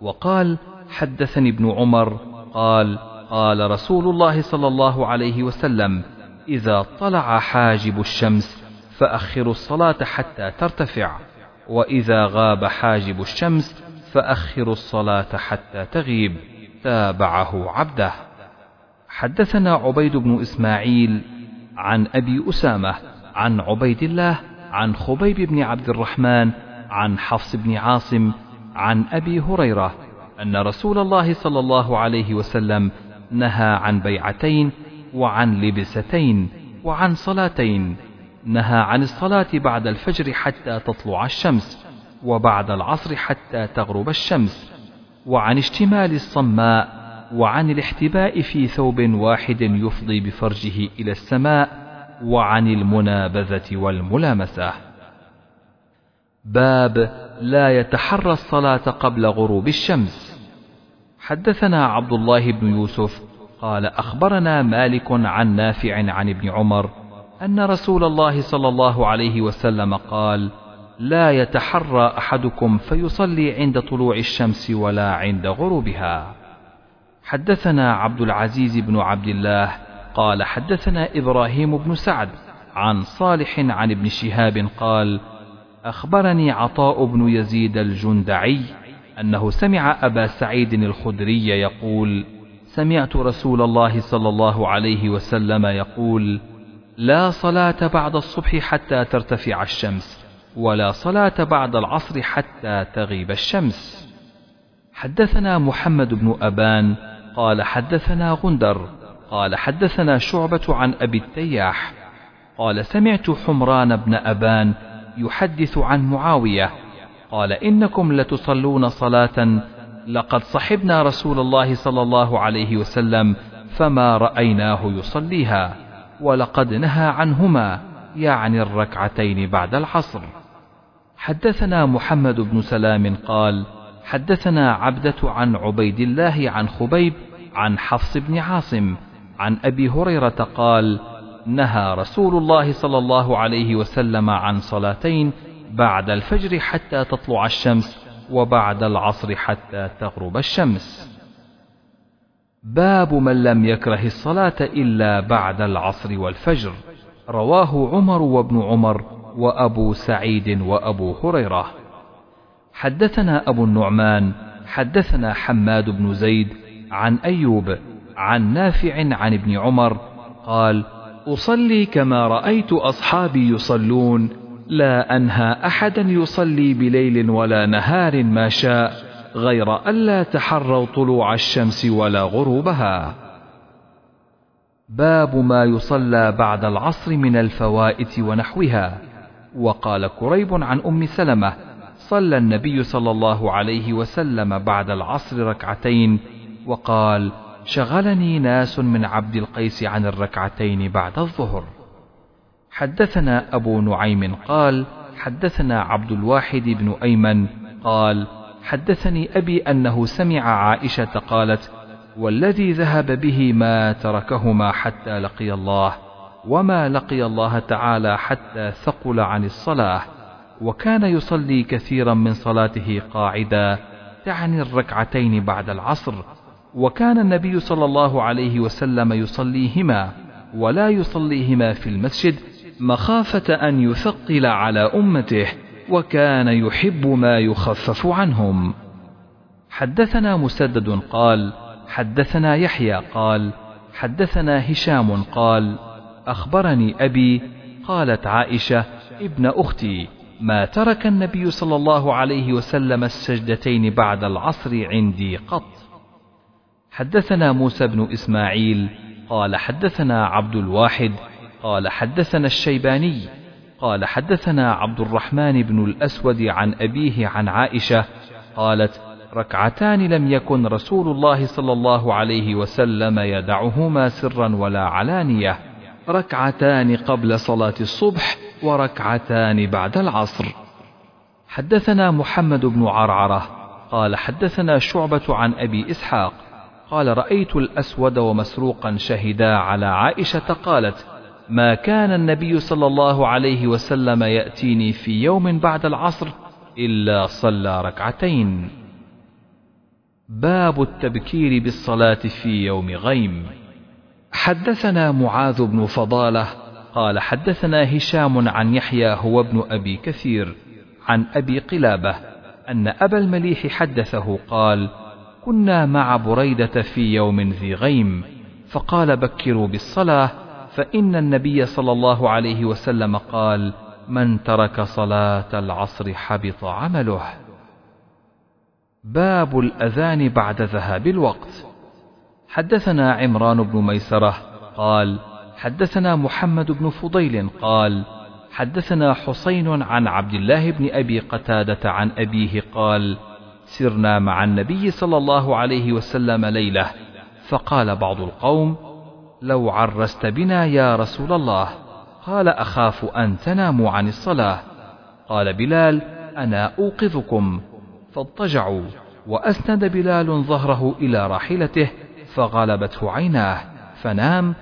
وقال حدثني ابن عمر. قال قال رسول الله صلى الله عليه وسلم إذا طلع حاجب الشمس فاخروا الصلاة حتى ترتفع وإذا غاب حاجب الشمس فأخروا الصلاة حتى تغيب تابعه عبده. حدثنا عبيد بن إسماعيل عن أبي أسامة عن عبيد الله عن خبيب بن عبد الرحمن عن حفص بن عاصم عن أبي هريرة أن رسول الله صلى الله عليه وسلم نهى عن بيعتين وعن لبستين وعن صلاتين نهى عن الصلاة بعد الفجر حتى تطلع الشمس وبعد العصر حتى تغرب الشمس وعن اشتمال الصماء وعن الاحتباء في ثوب واحد يفضي بفرجه إلى السماء وعن المنابذة والملامسة. باب لا يتحرى الصلاة قبل غروب الشمس. حدثنا عبد الله بن يوسف قال أخبرنا مالك عن نافع عن ابن عمر أن رسول الله صلى الله عليه وسلم قال: لا يتحرى أحدكم فيصلي عند طلوع الشمس ولا عند غروبها. حدثنا عبد العزيز بن عبد الله قال حدثنا إبراهيم بن سعد عن صالح عن ابن شهاب قال: أخبرني عطاء بن يزيد الجندعي أنه سمع أبا سعيد الخدري يقول: سمعت رسول الله صلى الله عليه وسلم يقول: لا صلاة بعد الصبح حتى ترتفع الشمس ولا صلاة بعد العصر حتى تغيب الشمس. حدثنا محمد بن أبان قال حدثنا غندر قال حدثنا شعبة عن أبي التياح قال سمعت حمران بن أبان يحدث عن معاوية قال إنكم لتصلون صلاة لقد صحبنا رسول الله صلى الله عليه وسلم فما رأيناه يصليها ولقد نهى عنهما يعني الركعتين بعد العصر. حدثنا محمد بن سلام قال حدثنا عبدة عن عبيد الله عن خبيب عن حفص بن عاصم عن أبي هريرة قال نهى رسول الله صلى الله عليه وسلم عن صلاتين بعد الفجر حتى تطلع الشمس وبعد العصر حتى تغرب الشمس. باب من لم يكره الصلاة إلا بعد العصر والفجر. رواه عمر وابن عمر وأبو سعيد وأبو هريرة. حدثنا أبو النعمان حدثنا حماد بن زيد عن أيوب عن نافع عن ابن عمر قال أصلي كما رأيت أصحابي يصلون لا أنهى أحدا يصلي بليل ولا نهار ما شاء غير ألا تحروا طلوع الشمس ولا غروبها. باب ما يصلى بعد العصر من الفوائت ونحوها. وقال كريب عن أم سلمة صلى النبي صلى الله عليه وسلم بعد العصر ركعتين وقال شغلني ناس من عبد القيس عن الركعتين بعد الظهر. حدثنا أبو نعيم قال حدثنا عبد الواحد بن أيمن قال حدثني أبي أنه سمع عائشة قالت والذي ذهب به ما تركهما حتى لقي الله وما لقي الله تعالى حتى ثقل عن الصلاة وكان يصلي كثيرا من صلاته قاعدا تعني الركعتين بعد العصر وكان النبي صلى الله عليه وسلم يصليهما ولا يصليهما في المسجد مخافة أن يثقل على أمته وكان يحب ما يخفف عنهم. حدثنا مسدد قال حدثنا يحيى قال حدثنا هشام قال أخبرني أبي قالت عائشة ابن أختي ما ترك النبي صلى الله عليه وسلم السجدتين بعد العصر عندي قط. حدثنا موسى بن إسماعيل قال حدثنا عبد الواحد قال حدثنا الشيباني قال حدثنا عبد الرحمن بن الأسود عن أبيه عن عائشة قالت ركعتان لم يكن رسول الله صلى الله عليه وسلم يدعهما سرا ولا علانية. ركعتان قبل صلاة الصبح وركعتان بعد العصر. حدثنا محمد بن عرعرة قال حدثنا شعبة عن أبي إسحاق قال رأيت الأسود ومسروقا شهدا على عائشة قالت ما كان النبي صلى الله عليه وسلم يأتيني في يوم بعد العصر إلا صلى ركعتين. باب التبكير بالصلاة في يوم غيم. حدثنا معاذ بن فضالة قال حدثنا هشام عن يحيى هو ابن أبي كثير عن أبي قلابة أن أبا المليح حدثه قال كنا مع بريدة في يوم ذي غيم فقال بكروا بالصلاة فإن النبي صلى الله عليه وسلم قال من ترك صلاة العصر حبط عمله. باب الأذان بعد ذهاب الوقت. حدثنا عمران بن ميسرة قال حدثنا محمد بن فضيل قال حدثنا حسين عن عبد الله بن أبي قتادة عن أبيه قال سرنا مع النبي صلى الله عليه وسلم ليلة. فقال بعض القوم لو عرست بنا يا رسول الله. قال أخاف أن تناموا عن الصلاة. قال بلال أنا أوقظكم. فاضطجعوا وأسند بلال ظهره إلى راحلته فغلبته عيناه. فنام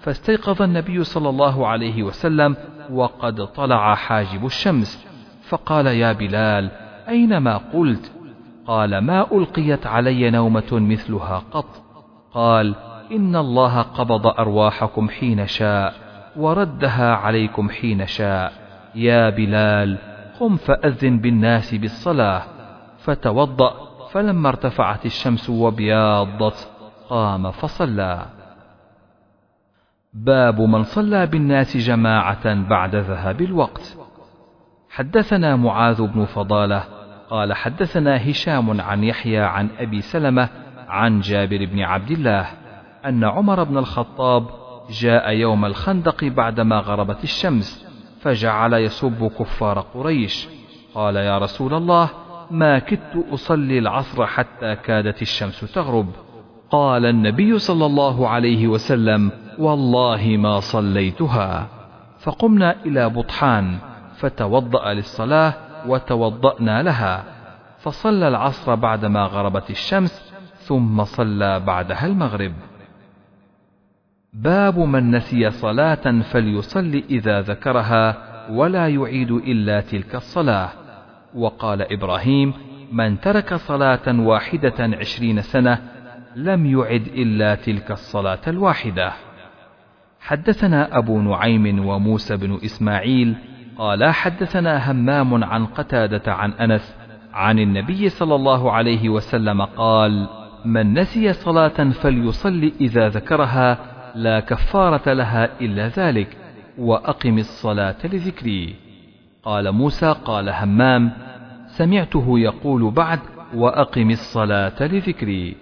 فاستيقظ النبي صلى الله عليه وسلم وقد طلع حاجب الشمس. فقال يا بلال أين ما قلت؟ قال ما ألقيت علي نومة مثلها قط. قال إن الله قبض أرواحكم حين شاء وردها عليكم حين شاء. يا بلال قم فأذن بالناس بالصلاة. فتوضأ فلما ارتفعت الشمس وبياضت قام فصلى. باب من صلى بالناس جماعة بعد ذهاب الوقت. حدثنا معاذ بن فضالة قال حدثنا هشام عن يحيى عن أبي سلمة عن جابر بن عبد الله. أن عمر بن الخطاب جاء يوم الخندق بعدما غربت الشمس فجعل يسب كفار قريش. قال يا رسول الله ما كدت أصلي العصر حتى كادت الشمس تغرب. قال النبي صلى الله عليه وسلم والله ما صليتها. فقمنا إلى بطحان فتوضأ للصلاة وتوضأنا لها. فصلى العصر بعدما غربت الشمس ثم صلى بعدها المغرب. باب من نسي صلاة فليصل إذا ذكرها ولا يعيد إلا تلك الصلاة. وقال إبراهيم من ترك صلاة واحدة عشرين سنة لم يعد إلا تلك الصلاة الواحدة. حدثنا أبو نعيم وموسى بن إسماعيل قال حدثنا همام عن قتادة عن أنس عن النبي صلى الله عليه وسلم قال من نسي صلاة فليصل إذا ذكرها لا كفارة لها إلا ذلك وأقم الصلاة لذكري. قال موسى قال همام سمعته يقول بعد وأقم الصلاة لذكري.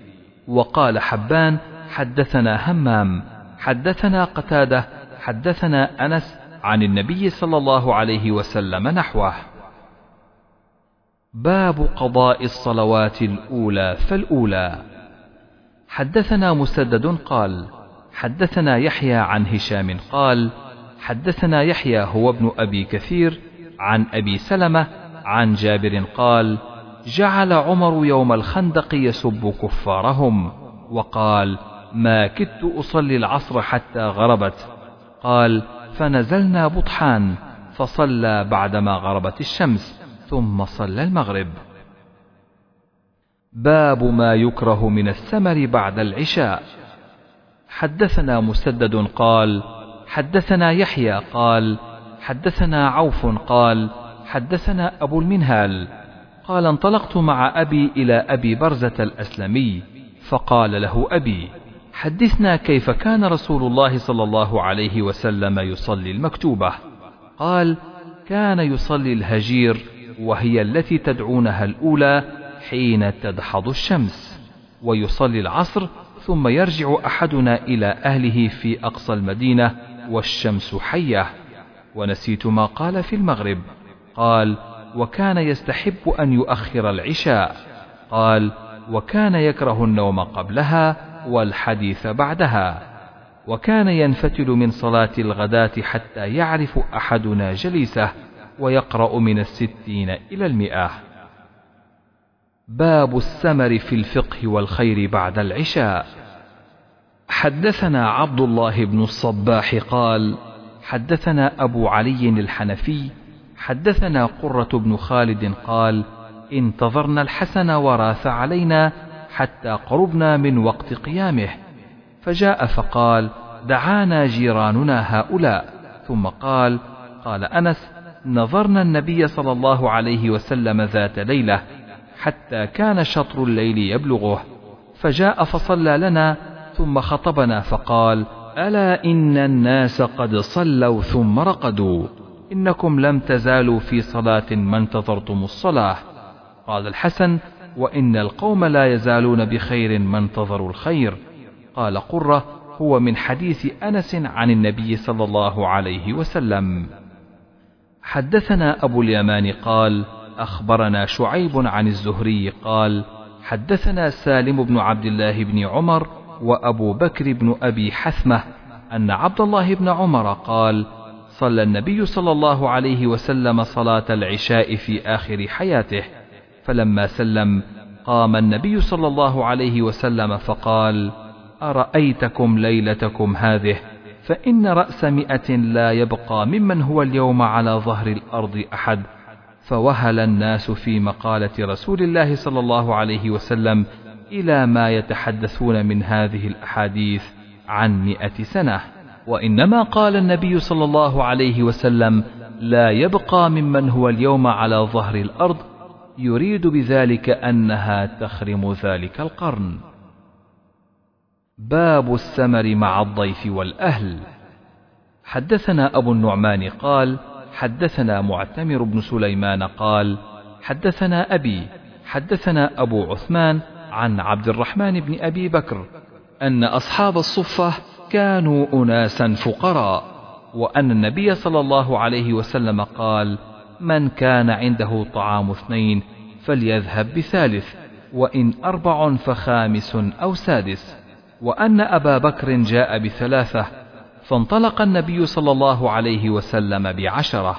وقال حبان حدثنا همام حدثنا قتادة حدثنا أنس عن النبي صلى الله عليه وسلم نحوه. باب قضاء الصلوات الأولى فالأولى. حدثنا مسدد قال حدثنا يحيى عن هشام قال حدثنا يحيى هو ابن أبي كثير عن أبي سلمة عن جابر قال جعل عمر يوم الخندق يسب كفارهم وقال ما كدت أصلي العصر حتى غربت. قال فنزلنا بطحان فصلى بعدما غربت الشمس ثم صلى المغرب. باب ما يكره من السمر بعد العشاء. حدثنا مسدد قال حدثنا يحيى قال حدثنا عوف قال حدثنا أبو المنهال قال انطلقت مع أبي إلى أبي برزة الأسلمي فقال له أبي حدثنا كيف كان رسول الله صلى الله عليه وسلم يصلي المكتوبة؟ قال كان يصلي الهجير وهي التي تدعونها الأولى حين تدحض الشمس ويصلي العصر ثم يرجع أحدنا إلى أهله في أقصى المدينة والشمس حية. ونسيت ما قال في المغرب. قال وكان يستحب أن يؤخر العشاء. قال وكان يكره النوم قبلها والحديث بعدها. وكان ينفتل من صلاة الغداة حتى يعرف أحدنا جليسه ويقرأ من الستين إلى المئة. باب السمر في الفقه والخير بعد العشاء. حدثنا عبد الله بن الصباح قال حدثنا أبو علي الحنفي حدثنا قرة بن خالد قال انتظرنا الحسن وراث علينا حتى قربنا من وقت قيامه. فجاء فقال دعانا جيراننا هؤلاء. ثم قال قال أنس نظرنا النبي صلى الله عليه وسلم ذات ليلة حتى كان شطر الليل يبلغه. فجاء فصلى لنا ثم خطبنا فقال ألا إن الناس قد صلوا ثم رقدوا؟ إنكم لم تزالوا في صلاة ما انتظرتم الصلاة. قال الحسن وإن القوم لا يزالون بخير ما انتظروا الخير. قال قرة هو من حديث أنس عن النبي صلى الله عليه وسلم. حدثنا أبو اليمان قال أخبرنا شعيب عن الزهري قال حدثنا سالم بن عبد الله بن عمر وأبو بكر بن أبي حثمة أن عبد الله بن عمر قال صلى النبي صلى الله عليه وسلم صلاة العشاء في آخر حياته فلما سلم قام النبي صلى الله عليه وسلم فقال أرأيتكم ليلتكم هذه؟ فإن رأس مئة لا يبقى ممن هو اليوم على ظهر الأرض أحد. فوهل الناس في مقالة رسول الله صلى الله عليه وسلم إلى ما يتحدثون من هذه الأحاديث عن مئة سنة وإنما قال النبي صلى الله عليه وسلم لا يبقى ممن هو اليوم على ظهر الأرض يريد بذلك أنها تخرم ذلك القرن. باب السمر مع الضيف والأهل. حدثنا أبو النعمان قال: حدثنا معتمر بن سليمان قال حدثنا أبي حدثنا أبو عثمان عن عبد الرحمن بن أبي بكر أن أصحاب الصفة كانوا أناسا فقراء وأن النبي صلى الله عليه وسلم قال من كان عنده طعام اثنين فليذهب بثالث وإن أربع فخامس أو سادس. وأن أبا بكر جاء بثلاثة فانطلق النبي صلى الله عليه وسلم بعشرة.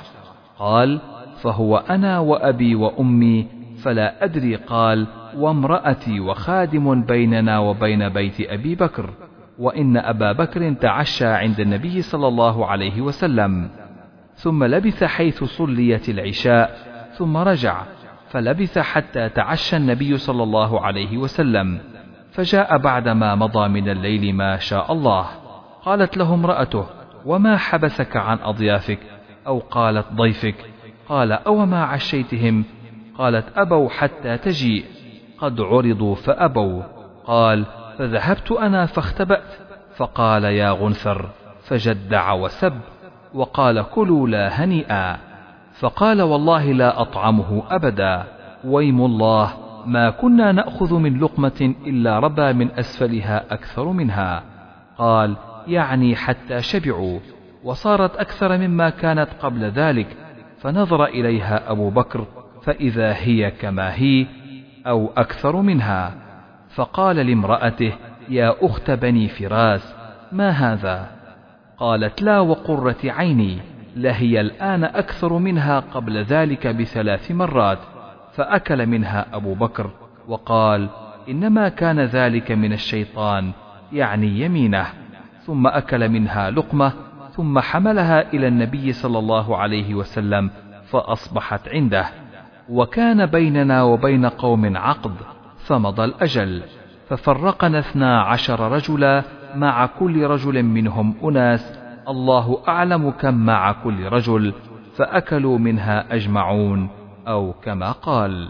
قال فهو أنا وأبي وأمي فلا أدري. قال وامرأتي وخادم بيننا وبين بيت أبي بكر وإن أبا بكر تعشى عند النبي صلى الله عليه وسلم. ثم لبث حيث صليت العشاء ثم رجع فلبث حتى تعشى النبي صلى الله عليه وسلم فجاء بعدما مضى من الليل ما شاء الله. قالت له امرأته وما حبسك عن أضيافك؟ أو قالت ضيفك؟ قال أو ما عشيتهم؟ قالت أبوا حتى تجيء. قد عرضوا فأبوا. قال فذهبت أنا فاختبأت. فقال يا غنثر فجدع وسب وقال كلوا لا هنيئا. فقال والله لا أطعمه أبدا. ويم الله ما كنا نأخذ من لقمة إلا ربى من أسفلها أكثر منها. قال يعني حتى شبعوا وصارت أكثر مما كانت قبل ذلك فنظر إليها أبو بكر فإذا هي كما هي أو أكثر منها. فقال لامرأته يا أخت بني فراس ما هذا؟ قالت لا وقرة عيني لهي الآن أكثر منها قبل ذلك بثلاث مرات. فأكل منها أبو بكر وقال إنما كان ذلك من الشيطان يعني يمينه. ثم أكل منها لقمة ثم حملها إلى النبي صلى الله عليه وسلم فأصبحت عنده. وكان بيننا وبين قوم عقد فمضى الأجل. ففرقنا اثنا عشر رجلا مع كل رجل منهم أناس الله أعلم كم مع كل رجل فأكلوا منها أجمعون أو كما قال.